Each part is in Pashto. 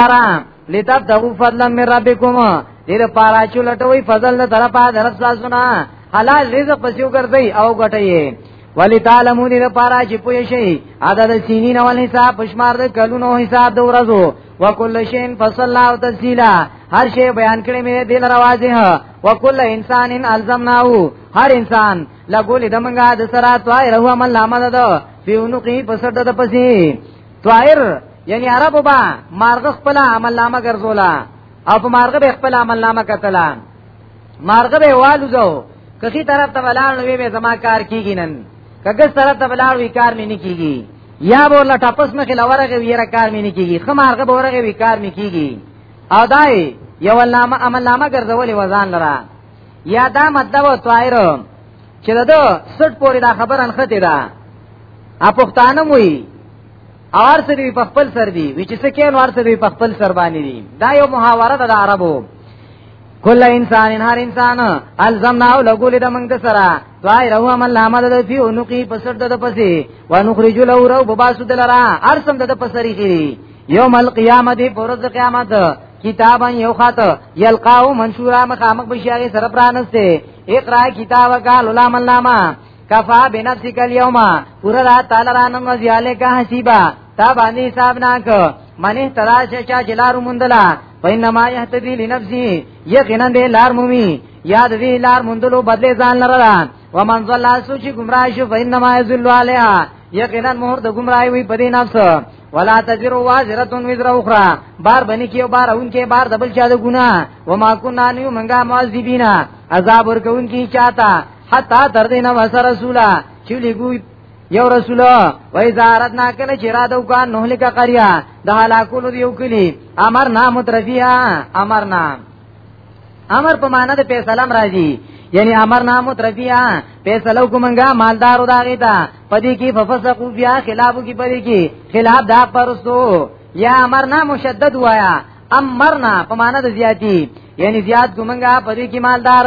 حرام لتبتغوا فضلا من ربکم دیر پارا چو لټوي فضل نه طرفه درف تاسو نه حلال رزق پسیو ګرځي او ګټي ولی تعلمون دیر پارا چې پوه شي عدد سینین او حساب پشمار د کلونو حساب د ورځو وکل شین فصلا او تفصیلا هر شی بیان کړی مې دل راوازه وکل انسان الزمناه هر انسان لګول دمنګه د سره توای رحم الله مدد پیونو کې په سر د پسې طائر یعنی عربو با مارغ خپل عمل نامه ګرځولا او په مارغ به خپل عمل نامه کتلا مارغ به والو زو کخي طرف ته ولاړ نو به زما کار کیږي نن کګس طرف ته ولاړ وی کار مې نه کیږي یا به لا ټپس مخې لورغه ویره کار مې نه کیږي خمارغه به ورغه وی کار مې کیږي او دای یو علامه عمل نامه ګرځولې وزن لره یا دا مطلب او طائر چې دغه سټ پوری دا خبر انخته ده ا پښتانه موي اور سری په خپل سر دی وچ څه کین اور سری په خپل سر باندې دی دا یو محاوره ده د عربو کله انسان هر انسان الزمنا او لګول د موږ سره وای رو عمل نامه د فی انقی پسړ د پسی وانخرج له رو بباسد لرا ارسم د پسری خیری یوم القیامه دی پرز قیامت کتابا یو خط یلقاو منشورا مخامخ بشیاغی سر پرانسته اقرا کتاب کال علام علامه کفا بنفسک اليوم پورا را تعالی را نن وزیاله کا حسیبا تا باندې حساب ناک منه تراش چا جلار مندلا پینما یهتدی لنفسی یقینا دې لار مومی یاد وی لار مندلو بدله ځان لره ومن ضل سو چې گمراه شو فینما یذل علیها یقینا مهر د گمراهی وی په دې نفس ولا تزر وازره وزر اخرى بار بنی کیو بار اون کې بار دبل چا د ګنا و ما كنا نیو منګه معذبینا عذاب ورکون کی چاته حتا تر دینه وسر رسولا چې لګو یو رسول و ازارت نا کله چې را دو کان نو لکه قریا د هلاکولو یو کلی امر نام ترفیا امر نام امر په معنا د فیصله راځي یعنی امر نامو ترفیا فیصله کومنګا مالدارو داغی تا پدې کې ففسقو بیا خلافو کې پدې کې خلاف دا پرستو یا امر نامو شدد وایا امرنا په معنا د زیاتی یعنی زیات کومنګا پدې کې مالدار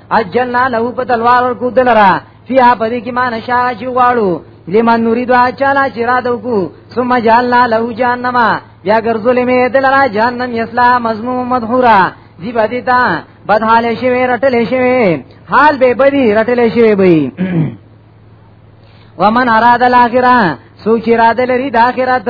اجلنا له په تلوار ورکو دلرا فیا پدې کې مان شاه چې غواړو لمن نريد اچالا چې را دوکو ثم جعلنا له جهنم بیا ګرځولې مې دلرا جهنم یسلا مذموم مدحورا دی باندې تا بد حال شي رټل شي حال به بدی رټل شي به ومن اراد الاخره سوچ را دلري د اخرت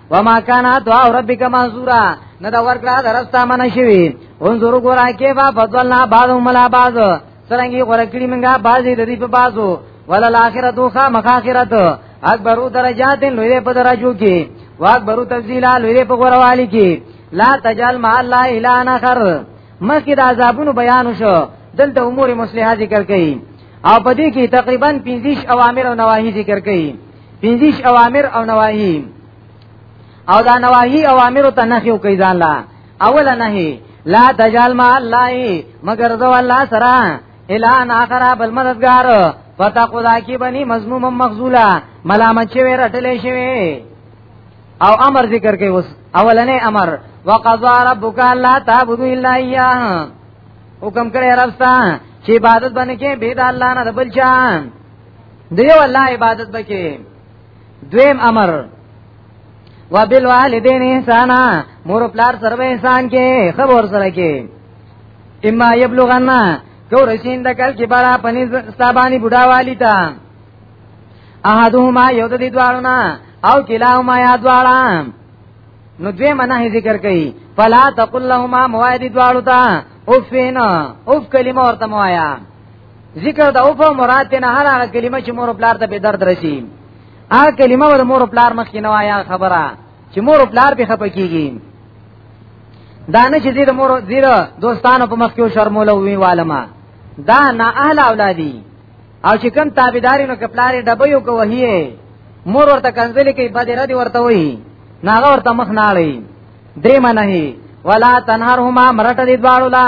وما كان دعاء ربك منصورا نه دا ورکړه درستا من شوی انظر ګورا کې با فضلنا بعض ملا بعض سرنګي غره کړی منګه بازي د دې په بازو ولا الاخرت خا مخاخرت اکبرو درجات لوی په درجو کې واکبرو تفضیلا لوی په غوروالي کې لا تجل مع الله الا نخر مخکې د عذابونو بیان شو دلته امور مصلحه ذکر کړي او په دې کې تقریبا 25 اوامر او نواهی ذکر کړي پنځیش اوامر او نواهی او دا نواهی اوامر ته نهي او کوي ځان لا اول نهي لا تجال ما الله مگر ذو الله سره الا اخر بل مددگار پتا خدا کی بنی مضموم مخذولا ملامت شوی رټلې شوی او امر ذکر کوي اوس اولنې امر وقضى ربك الا تعبدوا الا اياه حکم کړی رستا چې عبادت باندې کې بيد الله نه بل چا دیو الله عبادت بکی دویم امر وبالوالدین احسانا مور پلار سره به احسان کې خبر سره کې اما یبلغنا کو رشین د کل کې بارا پنی ستابانی بډا والی تا احدهما یود دی دوالنا او کلاهما یا دوالا نو دوی منه ذکر کوي فلا تقل لهما موعد دوالو تا اوفینا اوف کلمه ورته موایا ذکر د اوفه مراد ته نه هر هغه کلمه چې مور پلار ته به درد رسی هغه کلمه د مور پلار مخ کې نه وایا خبره چې مور پلار به خپه کیږي دا نه چې دې د مور دې دوستانو په مخ کې شرموله وی والما دا نه اهل اولادي او چې کم تابعداري نو کپلارې ډبې او کوهیه مور ورته کنځلې کوي بده ردی ورته وایي ناغه ورته مخ نه اړي درې منه ولا تنهرهما مرټ دې دواړو لا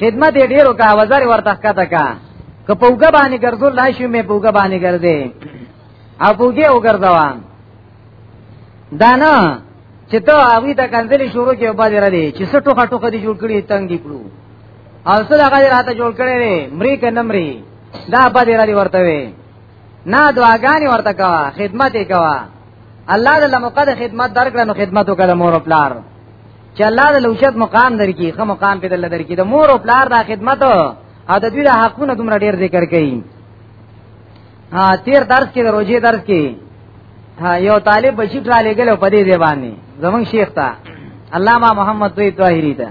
خدمت یې ډیرو کا وزر ورته کته کا که پوګه باندې ګرځول لا شي مې پوګه باندې ګرځې او پوګه وګرځوا دانا چې ته هغه ته کنځلې شروع کې وبا لري دي چې څه ټوخه ټوخه دي جوړ کړی تنګ دي کړو او څه هغه راته جوړ کړی نه مری کنه مری دا با دې لري ورته وي نه دعاګانې ورته کا خدمت یې کا الله دې لمقد خدمت درکړه نو خدمت وکړه مور او پلار چې الله د لوشت مقام درکې خه مقام په دل درکې د مور او پلار د خدمت او د دوی د حقونو دومره ډیر ذکر کړي ها تیر درس کې د روزي درس کې ها یو طالب بشی را لګل په دې دی باندې زمون شیخ تا علامہ محمد دوی طاهری ته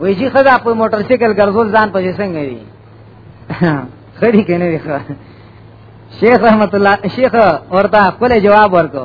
وی چې خدا په موټر سایکل ګرځول ځان پځې څنګه دی خړی کنه دی شیخ رحمت الله شیخ ورته خپل جواب ورکو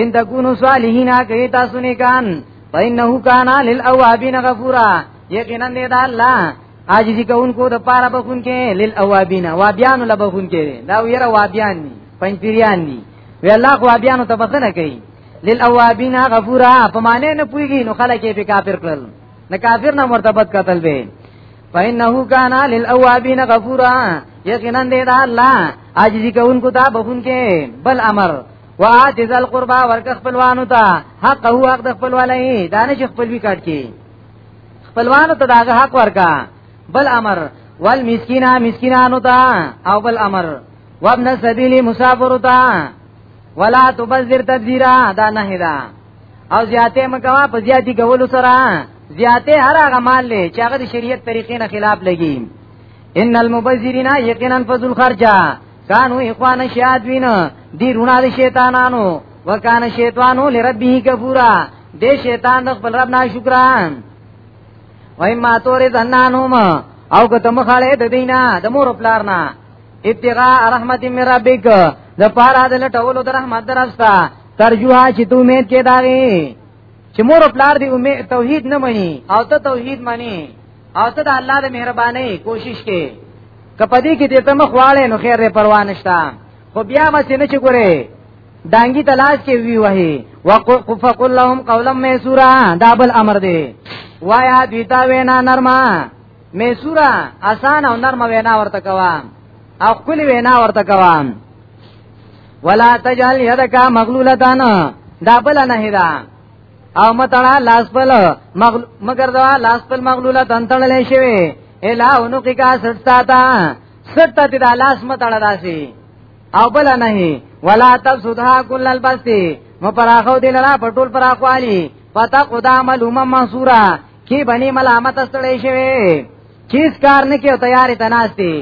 ان تکونو صالحین کوي تاسو نه کان فإنه کان للأوابین غفورا یقینا دې دا الله عاجزی کوونکو د پاره بخون کې للأوابین وا بیان لبخون کې دا ویره وا بیان دي پنځ پیریان دي وی الله خو بیان ته بخنه کوي للأوابین غفورا په معنی نه پويږي نو خلک یې په کافر کړل نه کافر نه مرتبت قتل به فإنه کان للأوابین غفورا یقینا دې دا الله عاجزی کوونکو ته بخون کې بل امر وات ذل قربا ورک خپلوانو ته حق هو حق د خپلوالای دانه چې خپلوي کاټ کی خپلوانو ته داغه حق ورکا بل امر ول مسکینا مسکینانو ته او بل امر وابن سبیل مسافر ته ولا تبذر تبذیرا دا نه دا او زیاته مکوا په زیاتی کولو سره زیاته هر هغه مال له چې هغه د شریعت طریقې نه خلاف لګي ان المبذرین یقینا فضل خرجا کانو اخوان شیاطین دی رونا د شیطانانو وکانه شیطانو لربه کفورا د شیطان د خپل رب ناشکران وای ما تورې ځنانوم او که ته مخاله د دینه د مور پلارنا ابتغاء رحمت من ربک د پارا د لټولو د رحمت درستا ترجوها چې تو امید کې داغي چې مور پلار دی امید توحید نه مني او ته توحید مني او ته د الله د مهرباني کوشش کې کپدې کې دې ته مخ واړې نو خیر دې پروا نشتا خو بیا ما چې نه چګورې دانګي تلاش کې وی وهي وقف لهم قولا میسورا دا بل امر دی وایا دیتا وینا نرمه میسورا آسان او نرمه وینا ورته کوا او خپل وینا ورته کوا ولا تجعل يدك مغلولتان دا بل نه هدا او متړه لاس پل مگر دا لاس پل مغلوله تنتړلې شوی الا اونو کې کا سټتا تا سټتا دې دا لاس متړه داسي او بل نه ولا تبسطها كل البسط مپراخو دې لرا پټول پراخوالي پتا خدا معلومه منصورا کی بنی ملامت استړې شوی چیز کار نه کې تیارې تناستی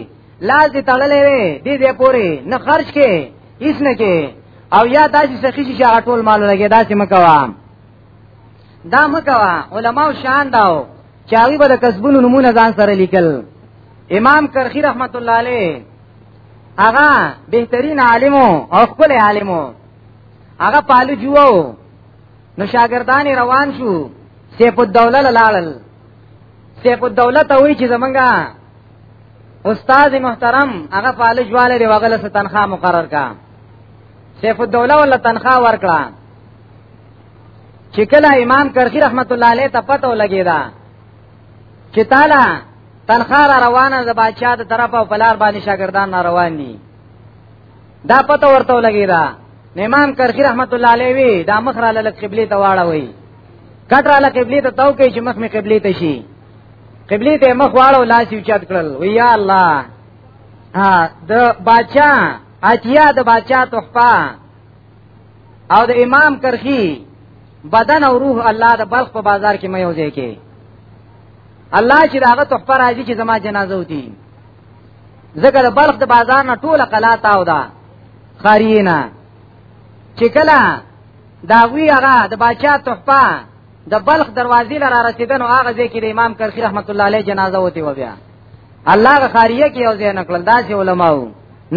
لاس دې تړلې وي دې دې پوري نه خرج کې هیڅ نه کې او یا داسې سخی شي چې ټول مال لګي داسې مکوا دا مکوا علما شان داو چاوی به د کسبونو نمونه ځان سره لیکل امام کرخی رحمت الله علیه هغه بهترین عالم او خپل عالم هغه پالو جوو نو شاګردان روان شو سیف الدوله لاړل سیف الدوله ته وی چې زمونږه استاد محترم هغه فالج والے دی وغله څه تنخواه مقرر کا سیف الدوله ولا تنخواه ورکړه چې کله امام کرخی رحمت الله علیه ته پته ولګیدا چې تعالی تنخواه را روانه د بادشاہ د طرف او پلار باندې شاګردان را روان دي دا پته ورته ولګیدا امام کرخی رحمت الله علیه وی دا مخ را لاله قبله ته واړه وی کټ را لاله قبله ته تو کې چې مخ می قبله ته شي قبلي ته مخ واړو لاس یې چت کړل وی یا الله ها د بچا اتیا د بچا تحفه او د امام کرخی بدن او روح الله د بلخ په بازار کې مې وځي کې الله چې داغه تحفه راځي چې زما جنازه وتی ځکه د بلخ د بازار نه ټوله قلا تاو ده خارینا چې کله داوی هغه د بچا تحفه د بلخ دروازې لاره رسیدنو هغه ځای کې د امام کرخی رحمت الله علیه جنازه وتی و بیا الله غخاریه کې یو ځای نکړل داسې علماو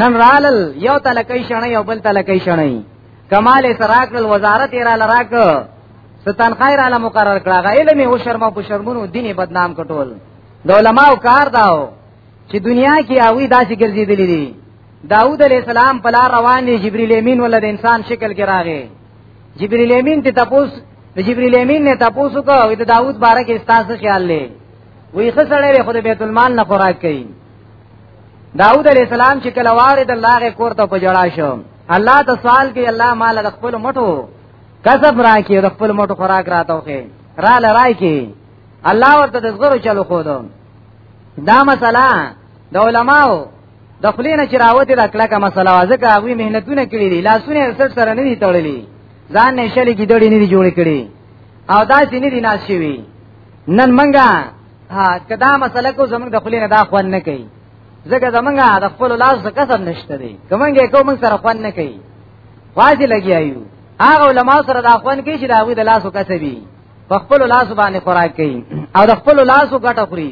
نن رالل یو تلکې شنه یو بل تلکې شنه کمال سراکل وزارت را لراک ستان خیر علی مقرر کړه غ علم او شرمو په شرمونو دین بدنام کټول د علماو کار داو چې دنیا کې اوی داسې ګرځیدلې دي داوود علی السلام په لار روان دی جبرئیل امین ولر انسان شکل کې راغی جبرئیل امین ته تاسو د جبرئیل امین نه تاسو کو او د داوود باره کې تاسو خیال لې وی خسړې خو د بیت المال نه خوراک کړي داوود علی السلام چې کله وارد الله کور ته پجړا شو الله ته سوال کوي الله مال د خپل مټو کسب راکې د خپل مټو خوراک راته وکي را لرای کې الله ورته د زغرو چلو خو دا مسله د علماو د خلینه چې راوته د کلکه مسله وازکه هغه مهنتونه کړې دي لاسونه سر سره نه دي تړلې ځان نه شلې کې دړې نه دي جوړې کړې او دا چې نه دي ناس شوی نن منګه ها کدا مسله کو زمنګ د خلینه دا خوان نه کوي زګه زمنګ د خپل لاس څخه کسب نشته دي کومنګه کو موږ سره خوان نه کوي واځي لګیایو هغه علما سره دا خوان کوي چې دا غوي د لاسو کسبي په خپل لاس باندې خوراک کوي او د خپل لاسو ګټه خوري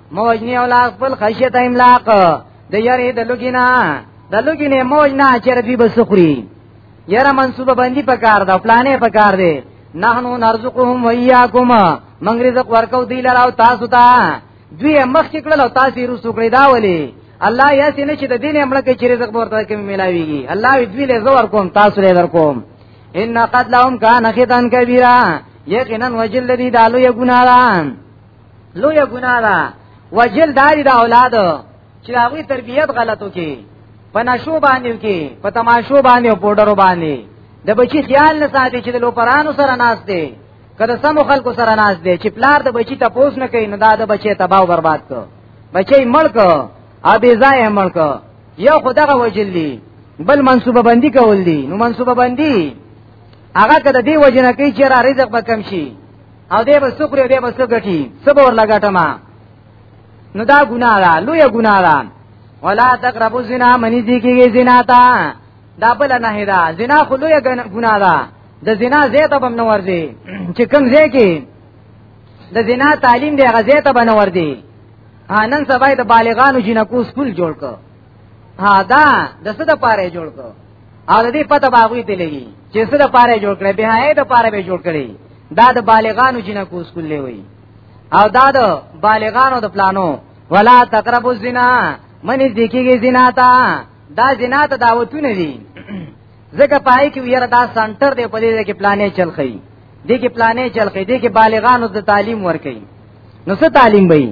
موجنی اولاد خپل خشیت املاق د یری د لګینا د لګینه موجنا چر دی بسخری یره منصوبه باندې پکار دا پلانې پکار دی نحنو نرزقهم ویاکم منګ رزق ورکو دی لراو تاسو ته دوی مخ کې کړل او تاسو یې رسو کړی دا ولی الله یا سینه چې د دین امړه کې چې رزق ورته کې ملاويږي الله دوی له زور کوم تاسو له در کوم ان قد لهم کان خدان کبیره یقینا وجل لري دالو یو ګناران لوی ګناه ده وجل داری دا اولاد چې هغه تربيت غلطو کې په نشو باندې کې په تماشو باندې او پودرو باندې د بچی خیال نه ساتي چې د لوپرانو سره ناس دي کله سم خلکو سره ناس دي چې پلار د بچی ته پوس نه کوي نه دا د بچی تباہ او برباد کو بچی ملک او بی ځای ملک یو خدغه وجل دي بل منصوبه بندي کول دي نو منصوبه بندي هغه کده دی وجنه کوي چې را رزق به کم شي او دې به سخري دې به سګټي صبر لګټم نو دا ګناه ده لوی ګناه ده ولا تقربوا الزنا منی دي کیږي زنا تا دا بل نه ده زنا خو لوی ګناه ده د زنا زیته بم نه ورځي چې کوم ځای کې د زنا تعلیم دی غزیته بنور دی نن سبا د بالغانو جنکو سکول جوړ کړ ها دا د څه د پاره جوړ کو او د دې پته باغوي ته لګي چې څه د پاره جوړ کړي به هاي د پاره به جوړ کړي دا د بالغانو جنہ کو سکول لوي او دا د بالغانو د پلانو ولا تقربوا الزنا من ذکیږي زنا تا دا زنا ته دعوتونه دي ځکه پای کې ویره دا سنټر دی په دې کې پلانې چل خي دې کې پلانې چل خي دې کې بالغانو ته تعلیم ورکړي نو څه تعلیم وي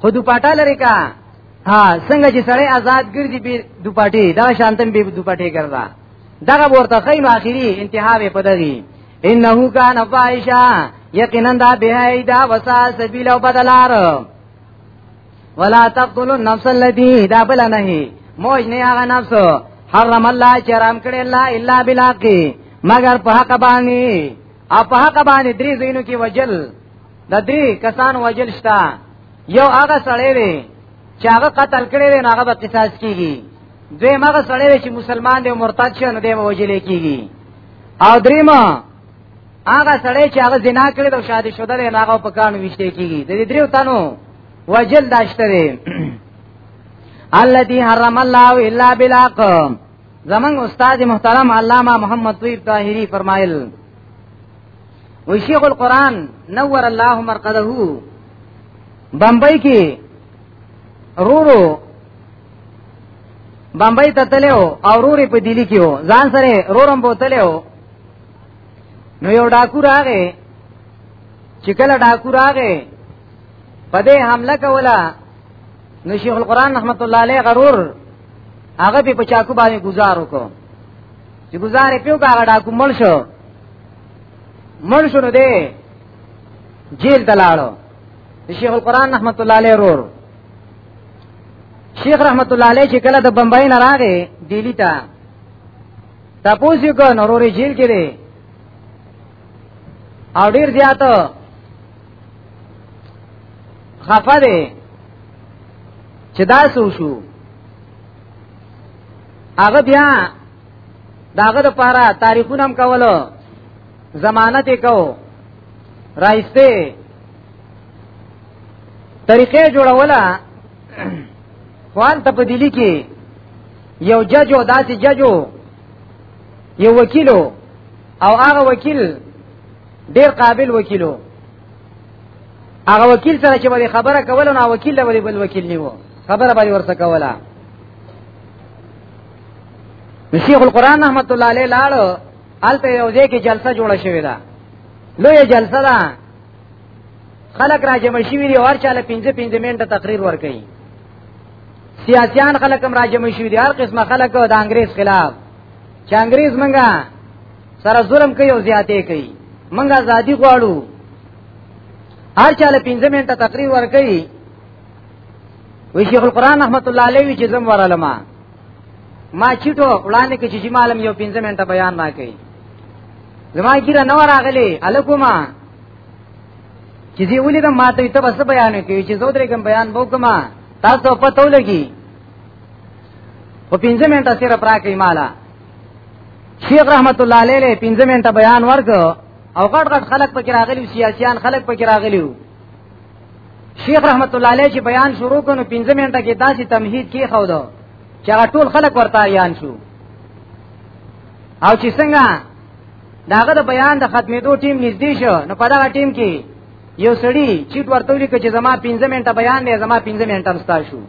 خود پټا لري کا ها څنګه چې سړی آزاد ګرځي به دوپاټي دا شانتم به دوپاټي ګرځا دغه ورته خین اخیری انتها به پدغي انه کان فایشا یقینا دا بهایدا وسا سبیل او بدلار ولا تقتلوا النفس التي دا بل نه موج نه هغه نفس حرم الله چرام کړي الله الا بالحق مگر په حق باندې او په حق باندې درې زینو کې وجل د درې کسان وجل شتا یو هغه سړی دی چې هغه قتل کړی دی هغه به قصاص کیږي دوی هغه سړی دی چې مسلمان دی مرتد شي نو دی به وجلې کیږي او دریمه هغه سړی چې هغه زنا کړی دی او شادي شوده دی هغه په کانو وشته کیږي د دې دریو تنو وجل داشته دی الذي حرم الله الا بالحق زمنګ استاد محترم علامہ محمد طیب طاهری فرمایل وی شیخ القرآن نور الله مرقده بمبئی کې رورو بمبئی ته تلو او رورې په دلی کې و ځان سره رورم بوتلو نو یو ډاکو راغې چې کله ډاکو راغې په دې حمله کوله نو شیخ القرآن رحمت الله علیه غرور هغه په چاکو باندې گزار وکړو چې گزارې پیو کا ډاکو مل شو مړ شنو دی جیل دلاړو شیخ القران رحمت الله علیه رور شیخ رحمت الله علیه چې کله د بمبای نه راغی دیلی ته تاسو یو کو نوروري جیل کې دی او ډیر زیات خفه دی چې دا سوشو هغه بیا داغه د پاره تاریخونه هم کولو ضمانت کو راځته طریقې جوړوله خوان ته په دلی کې یو ججو داسې ججو یو وکیلو او هغه وکیل ډیر قابل وکیلو هغه وکیل سره چې باندې خبره کوله نو وکیل له بل وکیل نیو خبره باندې ورته کوله شیخ القران رحمت الله علیه لاړو الته یو ځای کې جلسه جوړه شوې ده لوی جلسه ده خلک راجم شوی دی ور چاله 15 15 منټه تقریر ورکړي سیاسيان خلک هم راجم شوی دی هر قسمه خلک د انګريز خلاف چې انګريز منګه سره ظلم کوي او زیاتې کوي منګه ازادي غواړو هر چاله 15 منټه تقریر ورکړي وی شیخ القران رحمت الله علیه وی چې زم ورالما ما چټو وړاندې کې چې مالم یو 15 منټه بیان نه کوي زما کیره نو راغلی الکوما چې دی ولې د ماته ته بس بیان کوي چې زو درې کوم بیان بو کما تاسو په تو لګي په 15 منټه سره پراکې مالا شیخ رحمت الله علیه 15 منټه بیان ورک او غټ غټ خلک پکې راغلي سیاسيان خلک پکې راغلي شیخ رحمت الله علیه چې بیان شروع کړو 15 منټه کې داسې تمهید کې خو دا چې هغه ټول خلک ورته یان شو او چې څنګه داغه د بیان د ختمېدو ټیم نږدې شو نو په دا ټیم کې یو سړی چې ورته لیکه چې زما 15 منټه بیان دی زما 15 منټه مستا شو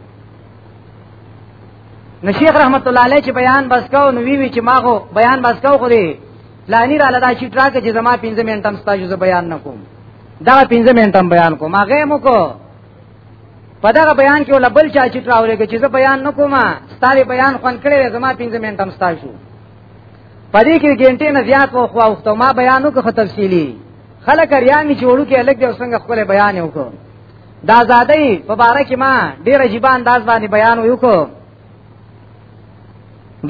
نو شیخ رحمت الله علیه چې بیان بس کاو نو وی وی چې ما خو بیان بس کاو خو دی لانی را لدا چې تراکه چې زما 15 منټه مستا شو زه بیان نکوم دا پنځه منټم بیان کوم هغه مو کو په دغه بیان کې ول بل چا چې راولې چې زه بیان نکوم ستاره بیان خوان کړی زما 15 منټم ستا شو پدې کې ګنټې نه زیات وو خو وخت ما بیانو کو تفصیلی خلک ریامي چې وړو کې الګ دی څنګه خپل بیان وکړو دا زادې په باره کې ما ډیر عجیب انداز باندې بیان وکړو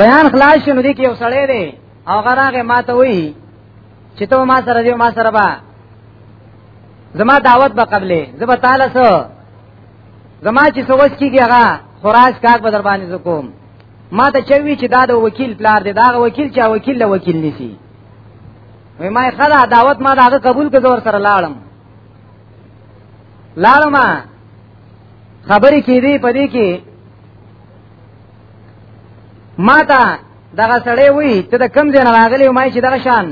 بیان خلاص شنو دي کې یو سړی دی او غراغه ماته وی چې ته ما سره دی ما سره با زما دعوت به قبلې زما تعالی سو زما چې سوچ کیږي هغه خراج کاک به در باندې زکوم ما ته چوي چې دا د وکیل پلار دی دا وکیل چې وکیل له وکیل نسی وای ما خلا دعوت ما دا قبول کړ زور سره لاړم لاړم خبرې کیدی پدې کې ما ته دغه سړی وی ته د کم ځای نه راغلی ما چې دغه شان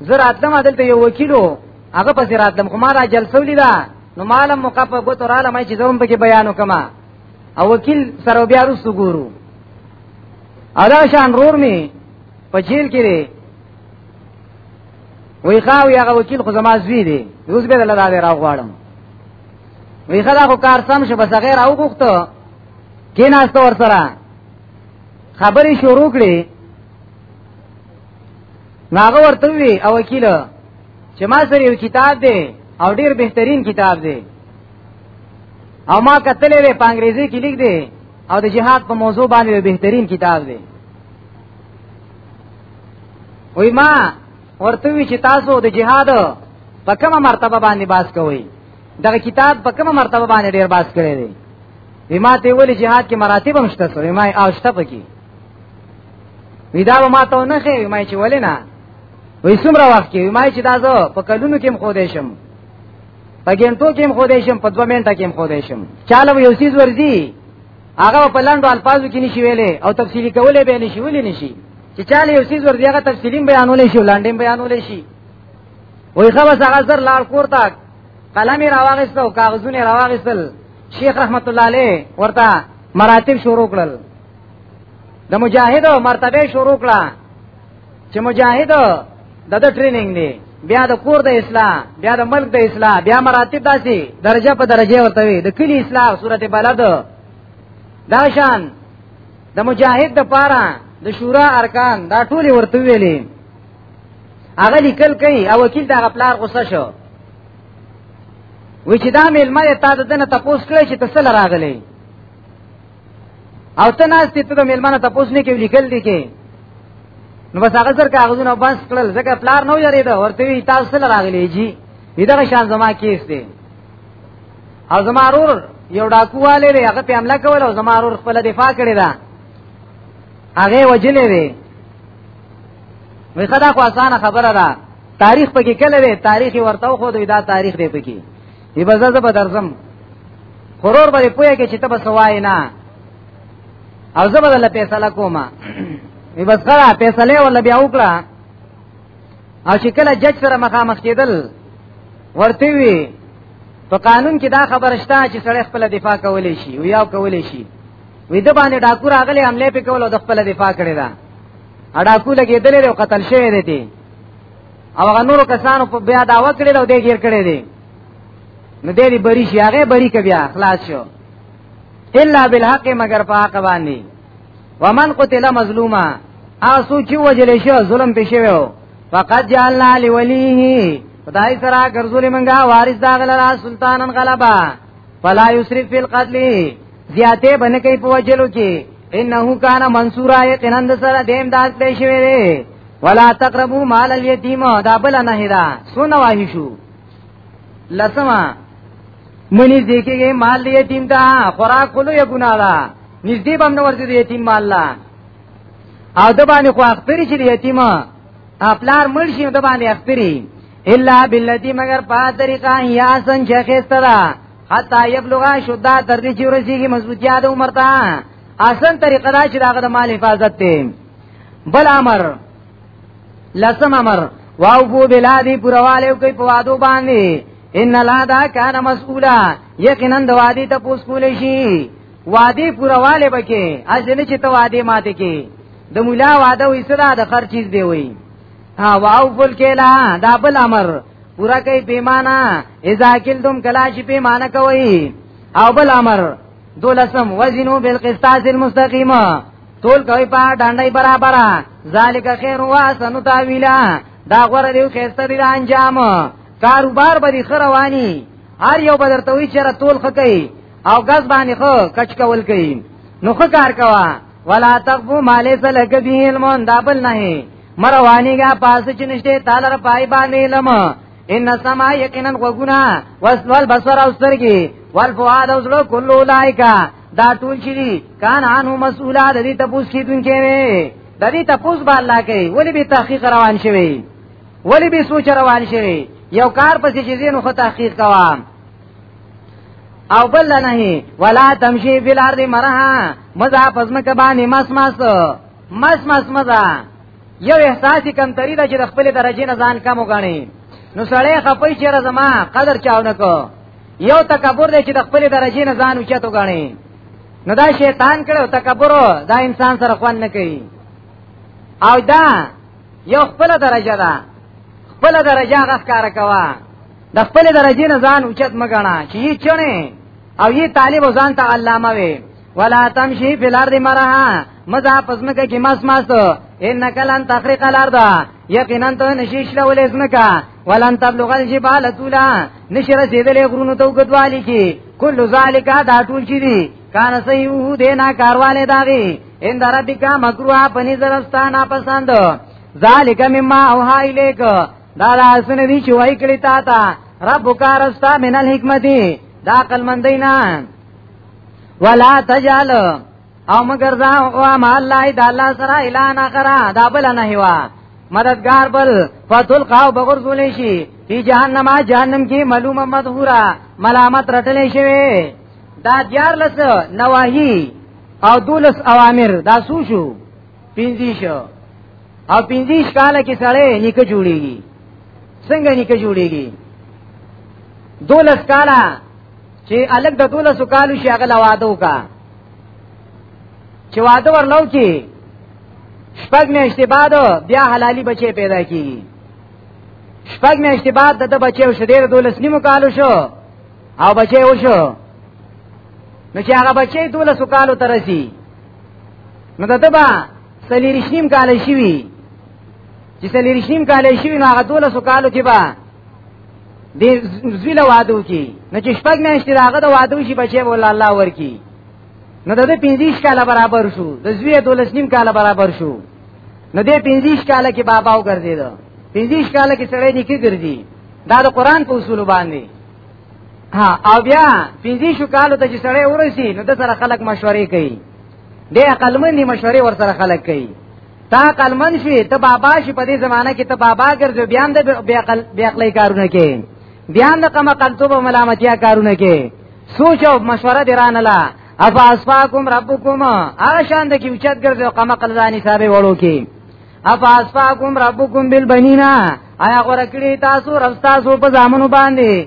زه راتلم دلته یو وکیلو هغه پسې راتلم خو ما را جلسه ولیده نو مالم موقع په ګوتو رااله ما چې زه هم پکې بیان وکم او وکیل سره بیا وروسته ګورو او دا شان رور می په جیل کې دی وی خاو یا هغه وکیل خو زما زوی دی اوس به دلته دا راغواړم وی خدا خو کار سم شو بس غیر او غوښته کیناسته ور سره خبرې شروع کړې ناغه ورته وی او وکیل چې ما سره یو کتاب دی او ډیر بهترین کتاب دی او ما کتلې وی په انګریزي کې لیک دی او د جهاد په موضوع باندې یو بهترین کتاب دی وای ما ورته وی چې تاسو د جهاد په کومه مرتبه باندې باس کوئ دغه کتاب په کومه مرتبه باندې ډیر باس کړی دی وی ما ته ویل جهاد کې مراتب هم شته سو ما او شته پکې وی دا ما ته نه خې ما چې ولې نه وی څومره وخت کې ما چې دا زه په کلونو کې مخو دې شم په ګنټو کې مخو دې شم په 2 منټه کې مخو دې شم چاله یو سیز ورځي هغه په لاندو الفاظو کې نشي ویلې او تفصیلی کولې به نشي ولې نشي چې چاله یو سیز ورځي هغه تفصیلی بیانولې شي لاندې بیانولې شي وی خو بس هغه زر لار کور تک قلم راواغستو کاغذونه راواغستل شیخ رحمت الله علیه ورته مراتب شروع کړل د مجاهد مرتبه شروع کړه چې مجاهد د د ټریننګ دی بیا د کور د اصلاح بیا د ملک د اصلاح بیا مراتب داسي درجه په درجه ورته وي د کلی اصلاح صورت بلد دا شان د مجاهد د پاره د شورا ارکان دا ټول ورته ویلي هغه لیکل کوي او وکیل دا غپلار غوسه شو وی چې دا میلمه تا د دنه تپوس کړی چې تسل راغلی او ته ناس ته د میلمانه تپوس نه کې لیکل دي کې نو بس هغه سر کاغذونه بس کړل ځکه پلار نو یری دا ورته وی تاسو سره راغلی جی دا شان زما کیس دی او زما رور یو ډاکواله دی هغه په حمله کول او زما رور خپل دفاع کړی دا هغه وجلې دی وی خدا خو اسانه خبره ده تاریخ پکې کله دی تاریخ ورته خو دوی دا تاریخ دی پکې دی بزه زه به درځم خورور به پوهه کې چې ته به سوای نه او زه به له فیصله کوم وی بس غره فیصله ولا بیا وکړه او چې کله جج سره مخامخ کېدل ورته وی په قانون کې دا خبره شته چې سړی خپل دفاع کولی شي او یا کولی شي وې د باندې ډاکو راغلی حمله پکول او د خپل دفاع کړی دا اډاکو لګېدلې او قتل شوی دی او هغه نورو کسانو په بیا دا وکړل او دې غیر کړی دی نو دې بری شي هغه بری ک بیا خلاص شو الا بالحق مگر په حق باندې ومن قتل مظلوما اسو چې وجل شو ظلم پېښ وو فقط جعلنا لوليه خدای سره ګرځولې منګه وارث دا غلرا سلطانن غلبا فلا یسرف فی القتل زیاته بنکې په وجلو کې انه کان منصورا یقینا سره دیم داس دی شوی دی ولا تقربو مال الیتیم دا بل نه هدا سونه وای شو لسما منی دیکھیږي مال یتیم دا خوراک کولو یو ګناه ده نږدې باندې ورته یتیم مال لا او د باندې خو اختری چې یتیم خپلار مړ شي د باندې اختری الا بالذي مگر په طریقه یا سن شخص ترا حتا یبلغ شدا تر دې چې ورسیږي مضبوطیا د عمر ته اصل طریقه دا چې داغه د مال حفاظت دی بل امر لسم امر واوفو بلادی پروالیو کوي په وادو باندې ان لا دا کان مسئولا یقینا د وادي ته پوس کول شي وادي پرواله بکې اځنه چې ته وادي ماته کې د مولا واده وې صدا د خرچیز دی وې ها واو فل کلا دا بل امر پورا کوي پیمانه اذا کلتم کلا شي پیمانه کوي او بل امر دولسم وزنو بالقسطاس المستقیم تول کوي په ډانډي برابر ذالک خیر و احسن تاویلا دا غره دی خسته دی انجام کاروبار به خروانی هر یو بدر توي چر تول خکې او غز باندې خو کچ کول کوي نو خو کار کوا ولا تقبو مالیس لک به علم دا بل نه مروانی گا پاس چنشتے تالر پائی باندی لم ان سما یقینا غوگونا وسول بصر او سترګي والفؤاد او زلو کله اولایکا دا ټول چي کان انو مسؤولا د دې تپوس کیدونکې وي د دې تپوس به الله کوي ولی به تحقیق روان شوی ولی به سوچ روان شوی یو کار پسې چې زینو خو تحقیق کوم او بل نه ولا تمشي فی الارض مرها مزه پزمک باندې مس مس مس مس مزه یو احساس کم تری دا چې د خپل درجه نه ځان کم وګڼي نو سړی خپې چیرې زما قدر چاونه کو یو تکبر دی چې د خپل درجه نه ځان اوچت وګڼي نو دا شیطان کړو تکبر دا انسان سره خوان نه کوي او دا یو خپل درجه ده خپل درجه هغه کار کوا د خپل درجه نه ځان اوچت مګنا چې یې چونه او یې طالب ځان ته علامه وي ولا تمشي فی الارض مرها مزه پزمکه کې ماس ماس انک لن تخرق الارض یقینا ته نشیش لولې زمکا ولن تبلغ الجبال طولا نشر سیدلې غرونو ته وګدوالي کې کل ذالک دا ټول چي دي کان سیو دینا کاروانه داغي ان دربک مکروه پنی زرستانا پسند ذالک مما اوها الیک دا لاسونه دي چې وای کړی تا تا رب کارستا من الحکمت دا عقل مندینا ولا تجعل او مگر ځا او ما الله د الله سره اعلان کرا دا بل نه هوا مددگار بل فتل قاو بغور زولې شي په جهنم جهنم کې معلومه مدهورا ملامت رټلې شوی دا دیار لس نواهی او دولس اوامر دا سو شو پینځی شو او پینځی کال کې سړی نیکه جوړیږي څنګه نیکه جوړیږي دولس کاله چې الګ د دوله سکالو شي هغه لواده وکا چې واده ورلو کې شپږ میاشتې بعد بیا حلالي بچي پیدا کیږي شپږ میاشتې بعد د بچي او شډیر دولس نیمو کالو شو او بچي وشو نو چې هغه بچي دولس کالو ترسي نو د دبا سلیریشنیم کال شي وي چې سلیریشنیم کال شي نو هغه دولس کالو کې به دې زوی له واده وکي نو چې شپږ میاشتې راغه د واده وشي بچي بوله الله ورکی نو د دې 25 کاله برابر شو د زوی د لسنیم کاله برابر شو نو دې 25 کاله کې بابا وګرځید 25 کاله کې سړی نکی ګرځي دا د قران په اصول باندې ها او بیا 25 کاله ته چې سړی ورسی نو د سره خلک مشورې کوي د عقلمندي مشورې ور سره خلک کوي تا عقلمن شي ته بابا شي په دې زمانہ کې ته بابا ګرځو بیا هم د بیا عقلې کارونه کوي بیا هم د کم قلتوب ملامتیا کارونه کوي سوچ او مشوره درانه لا افا اسفاکم ربکم هغه شان د کې اوچت ګرځو کم قلزانی صاحب وړو کې افا اسفاکم ربکم بالبنینا آیا غره کړی تاسو رب تاسو په ځامنو باندې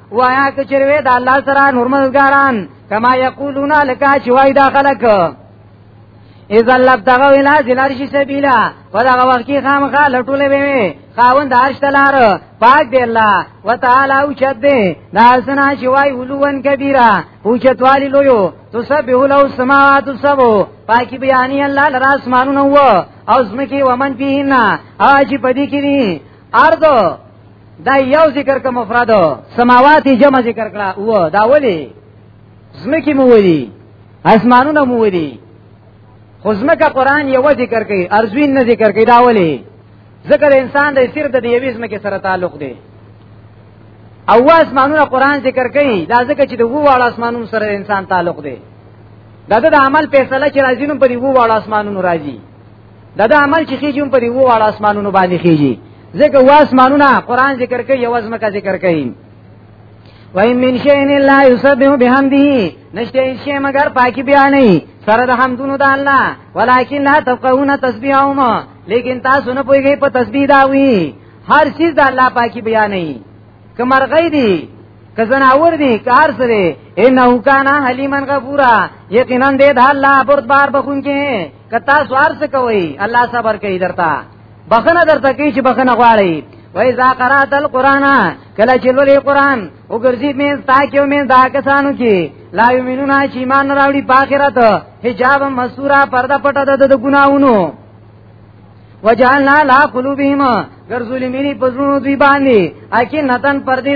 وایا که چروي د الله سره نور مزګاران کما یقولون لکا چې وای دا خلک اذا لبتغوا الى ذل عرش سبيلا ودغه وخت کې خامخا لټولې وې خاوند د عرش تلار پاک دی الله وتعالى او چت دی دا سنا چې وای ولون کبیره او چتوالی لویو تسبح له السماوات السبع پاکي بیانې الله لرا اسمانونو او زمکي ومن فيهن اج پدې کې ارض دا یو ذکر کوم مفرد سماوات جمع ذکر کړه او دا ولی زمکی مو ودی اسمانونه مو ودی خو زمکه قران یو ذکر کوي ارزوین نه ذکر کوي دا ولی ذکر انسان د سر د یوې زمکه سره تعلق دی او اسمانونه قران ذکر کوي دا ځکه چې د وو واړه اسمانونو سره انسان تعلق دی دا د عمل فیصله چې راځي نو په وو واړه اسمانونو راځي دا د عمل چې خېږي په دې وواړه اسمانونو باندې خېږي ځکه واسمانونه قران ذکر کوي یو ځمکه ذکر کوي وای من شین الا یسبح بحمده نشته شی مگر پاکي بیان نه سره د حمدونو د الله ولکن لا تفقهون تسبیحهم لیکن تاسو نه پوهیږئ په تسبیح دا وی هر چیز د الله پاکي بیان نه کمرغی دی کزناور دی کار سره انه کان حلیمن غفورا یقینا دې د الله بردبار بخون کې کتا سوار څه کوي الله صبر کوي درته بخنه درته کوي چې بخنه غواړي وای ذا قرات القران کله چې لولې قران وګرځي مې تا کې مې دا کسانو کې لا یمنون چې ایمان راوړي په آخرت حجاب مسورا پرده پټه ده د ګناونو وجعلنا لا قلوبهم غرزل میری پزړونو دی باندې اکی نتن پردې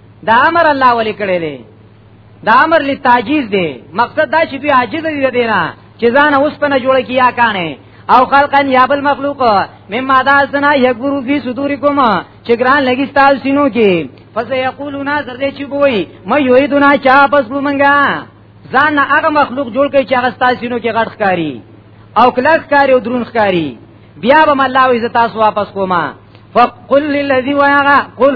دا امر الله ولي کړی دی دا امر لتاجیز دی مقصد دا چې دوی عاجز دي دینه چې ځان اوس په نه جوړ کیا کانه او خلقن یا بل مخلوق مما دا سنا یکبرو فی صدورکم چې ګران لګی ستاسو سینو کې پس یقولون زردې چې بوئی مې یویدونه چا پس بومنګا ځان هغه مخلوق جوړ کړي چې هغه ستاسو سینو کې غټ ښکاری او کلک ښکاری او درون ښکاری بیا به الله عزت تاسو واپس کوما فقل للذي ويغا قل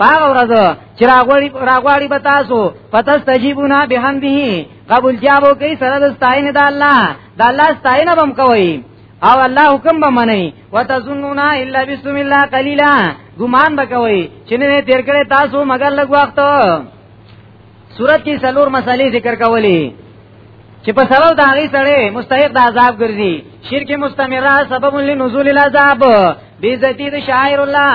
پاغ ورځ چې راغوړي راغوړي به تاسو فتستجیبونا بهمده قبول جوابو کوي سره د ستاین د الله د الله ستاین بم کوي او الله حکم به منئ وتظنون الا بسم الله قليلا ګمان بکوي چې نه تیر کړي تاسو مگر لږ وخت صورت کې سلور مسالې ذکر کولې چې په سبب د هغه سره مستحق د عذاب ګرځي شرک مستمره سبب لنزول العذاب بیزتی د شاعر الله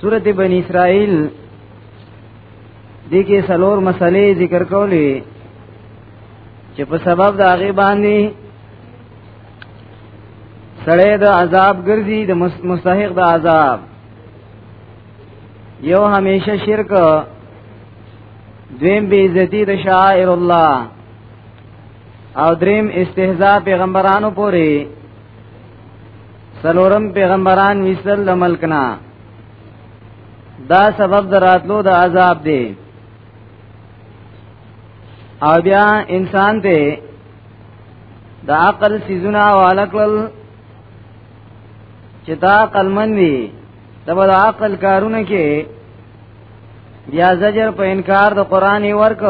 سورت بن اسرائیل دی کې سلور مسلې ذکر کولې چې په سبب د هغه باندې سړی د عذاب ګرځي د مستحق د عذاب یو همیشه شرک دویم بی عزتی د شاعر الله او دریم استهزاء پیغمبرانو پوری سلورم پیغمبران ویسل د ملکنا دا سبب دراتلو د عذاب دی او بیا انسان ته د عقل سيزونه او عقل چې دا عقل من وي د بل عقل کارونه کې بیا زجر په انکار د قران ورک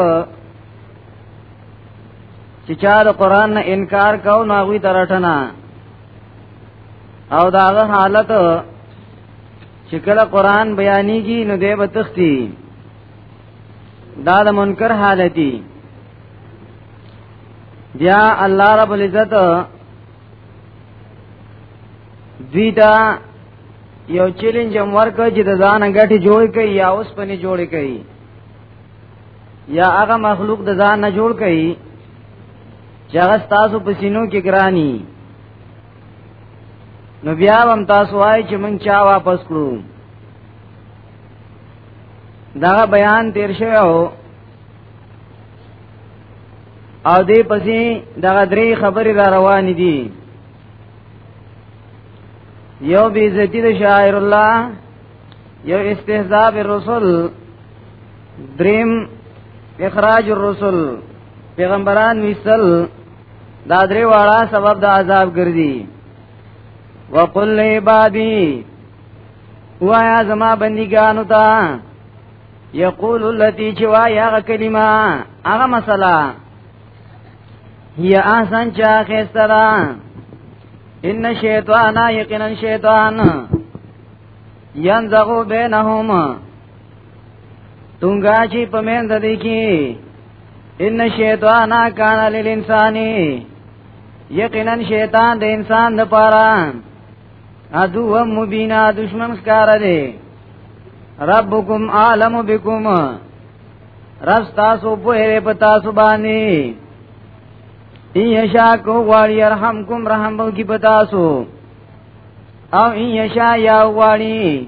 چې چا د قران نه انکار کاو ناغوي درټنه او دا هغه حالت چې کله قران بیانېږي نو دی به تختی دا د منکر حالت دی بیا الله رب العزت دوی دا یو چیلنج هم ورکړ چې د ځان غټي جوړ کړي یا اوس پني جوړ کړي یا هغه مخلوق د ځان نه جوړ کړي چې هغه تاسو په سینو کې ګرانی نو بیا هم تاسو وای چې مونږ چا واپس کړو دا بیان تیر شوی او او دې پسې دا درې خبرې را روان دي یو بی عزتی د شاعر الله یو استهزاء بالرسل دریم اخراج الرسل پیغمبران مثل دا درې واړه سبب د عذاب ګرځي وقل لعبادي وایا زما بندګانو ته یقول التي چې وایا غ کلمه هغه مسله هي احسن چا خسترا ان شیطان یقینا شیطان ينزغو بينهم تونګا چی پمند دی کی ان شیطان کان للانسانی یقینا شیطان د انسان د پاره ادو و مبینا دشمن ښکار دی ربکم عالم بكم رب تاسو په هره په تاسو باندې ایشا کو غواړي ارحمکم رحم وکي په تاسو او ایشا یا غواړي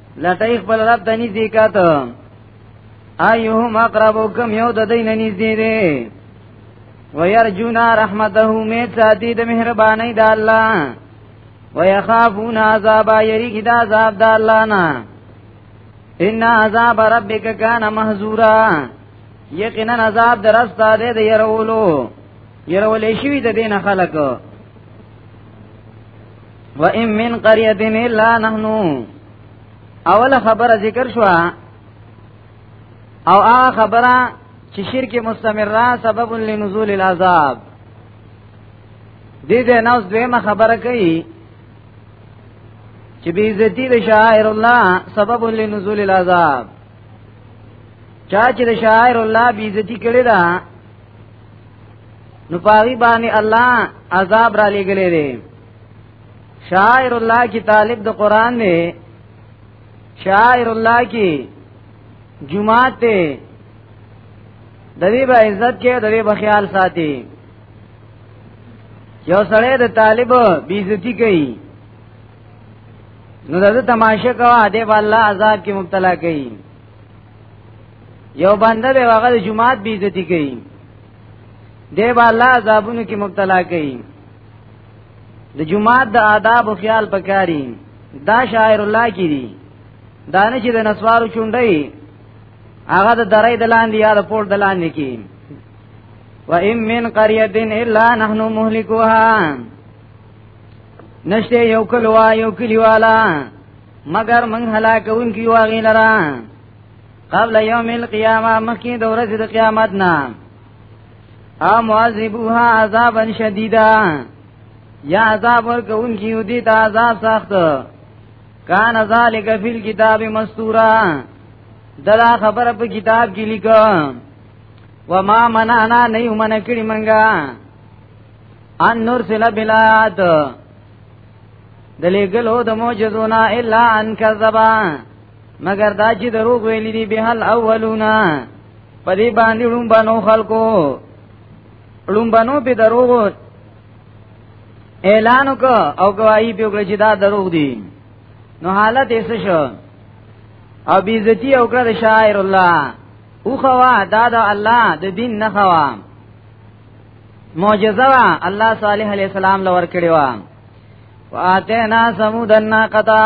لټای خپل رب دني ذکات ايهم اقرب کوم یو د دین نږدې دی ويرجونا رحمته می ساتي د مهرباني د الله ويخافون عذاب يريګ د عذاب د الله نه ان عذاب ربک کان محذورا یقینا عذاب درسته دی د يرولو يرولې شوی د دین خلکو و ان من قريه الا نحن اول خبره ذکر شو او هغه خبره چې شرک مستمره سبب لنزول العذاب دې دې نو دویمه خبره کوي چې بی عزتی د شاعر الله سبب لنزول العذاب چا چې د شاعر الله بی عزتی کړی دا نو پاغي باندې الله عذاب را لګلې دي شاعر الله کی طالب د قران دی شاعر الله کی جمعه ته د دې به عزت کې د دې به خیال ساتي یو سړی د طالب بیزتی کوي نو دغه تماشه کوا دی والله عذاب کې مبتلا کوي یو بنده دی هغه د جمعه بیزتی کوي دیبا الله عذابونو کې مبتلا کوي د جمعات د آداب او خیال پکاري دا شاعر الله کې دي دانه چې د نسوارو چونډي هغه د درې د لاندې یا د پور د لاندې کې و ان من قريه الا نحن مهلكوها نشته یو کلوا یو کلیوالا مگر من هلاکون کی واغی لرا قبل یوم القیامه مخکې د ورځې د قیامت نه ا معذبوها عذابا شدیدا یا عذاب ورکون کی ودی تا عذاب سخت کان ذالک فی الكتاب مستورا دلا خبر په کتاب کې لیکو و ما منعنا نه من کړي منګه ان نور سلا بلات دلیګلو د معجزونا الا ان کذبا مگر دا چې دروغ ویلي دي به هل اولونا په دې باندې لوم بنو خلکو لوم بنو په دروغ اعلان وکړ او گواہی په وکړه چې دا دروغ دي نو حالت یې څه شو او بیزتی او کړه شاعر الله او خوا دا د الله د دین نه خوا معجزه وا الله صالح علیہ السلام لور کړی وا واتینا سمودنا قطا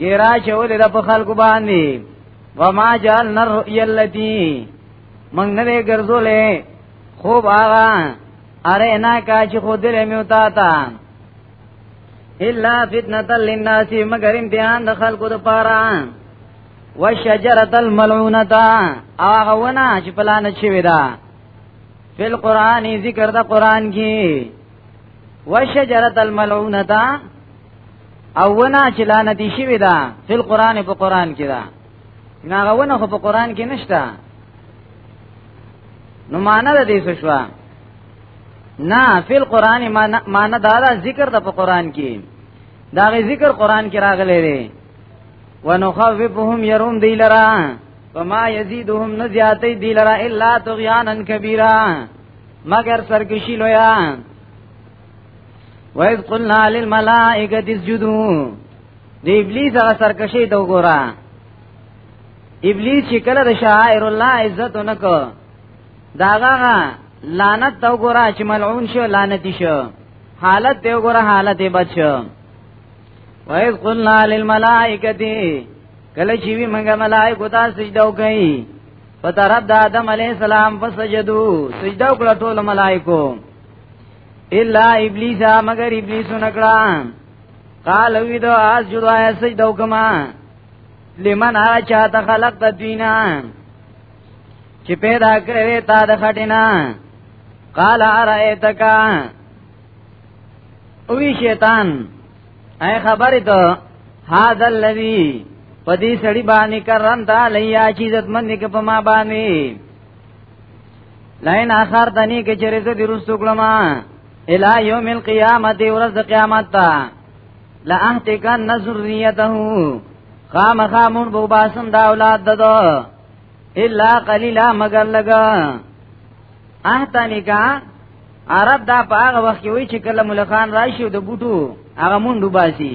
ګیرا چولې د په خلکو باندې وما جعلنا الرؤيا التي من نه ګرځولې خوب هغه اره نه کا چې خو دلې مې وتا تا الا فتنه للناس مگر امتحان د خلکو د پاره وشجره الملعونه هغه ونه چې پلان شوی دا فل قران ذکر د قران کې وشجره الملعونه او ونه چې لعنت شي وي دا فل قران په قران کې دا ناغه ونه خو په قران کې نشته نو معنا د دې څه شو نه فل قران معنا دا دا ذکر د په قران کې دا غي ذکر قران کې راغلی دی ونخوفهم يرون دی لرا وما يزيدهم نزياتي دی لرا الا طغيانا كبيرا مگر سرکشی لویا وَإِذْ قُلْنَا لِلْمَلَائِكَةِ اسْجُدُوا د ابلیس هغه سرکشي ته وګوره ابلیس چې کله د شاعر الله عزت نکو داغه لعنت ته وګوره چې ملعون شو لعنتی شو حالت ته وګوره حالت یې بد شو وَإِذْ قُلْنَا لِلْمَلَائِكَةِ کله چې وی منګه ملائکه ته سجده وکړي فترد آدم علیہ السلام فسجدو سجده وکړه ټول ملائکو الا ابلیس مگر ابلیس نکړه قال وی دو اس جدا سجده وکما لمن ها چا ته خلق د دینا چې پیدا کړې تا د خټینا قال ارایتک اوی شیطان اے خبر ته هاذا الذی پدی سړی باندې کرم تا لیا چې عزت مند کې په ما باندې لئن اخر دنی کې چیرې زه درست کړم الی یوم القیامت ورځ د قیامت ته لا احتکان نذریته خامخا مون بو باسم دا اولاد ددو الا قلیلا مگر لگا احتانی کا عرب دا په هغه وخت کې وی چې کله ملخان راشي د بوټو هغه مونډو باسي